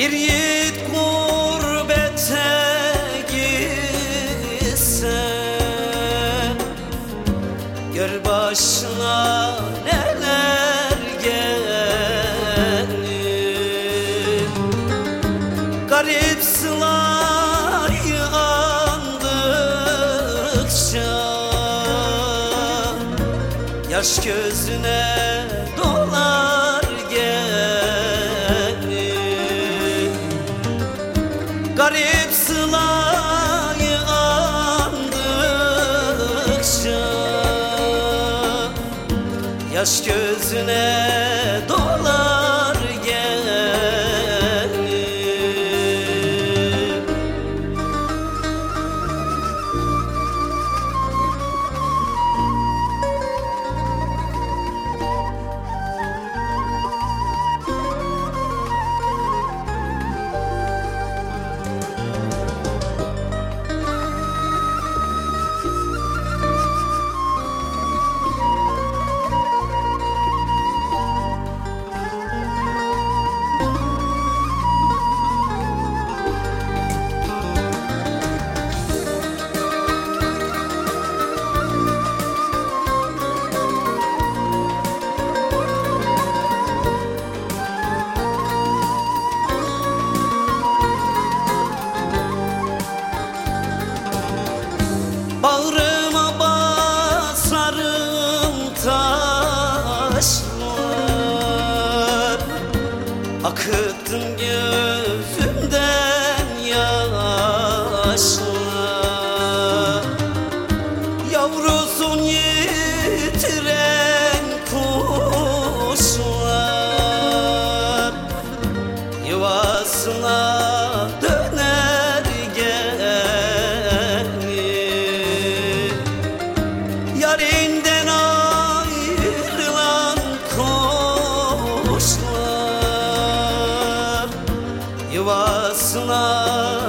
Yiğit gurbete gitse Gör başına neler gelir. Garip sılayı andıkça Yaş gözüne dolar Yaş gözüne dolar Akıttım Yuvasına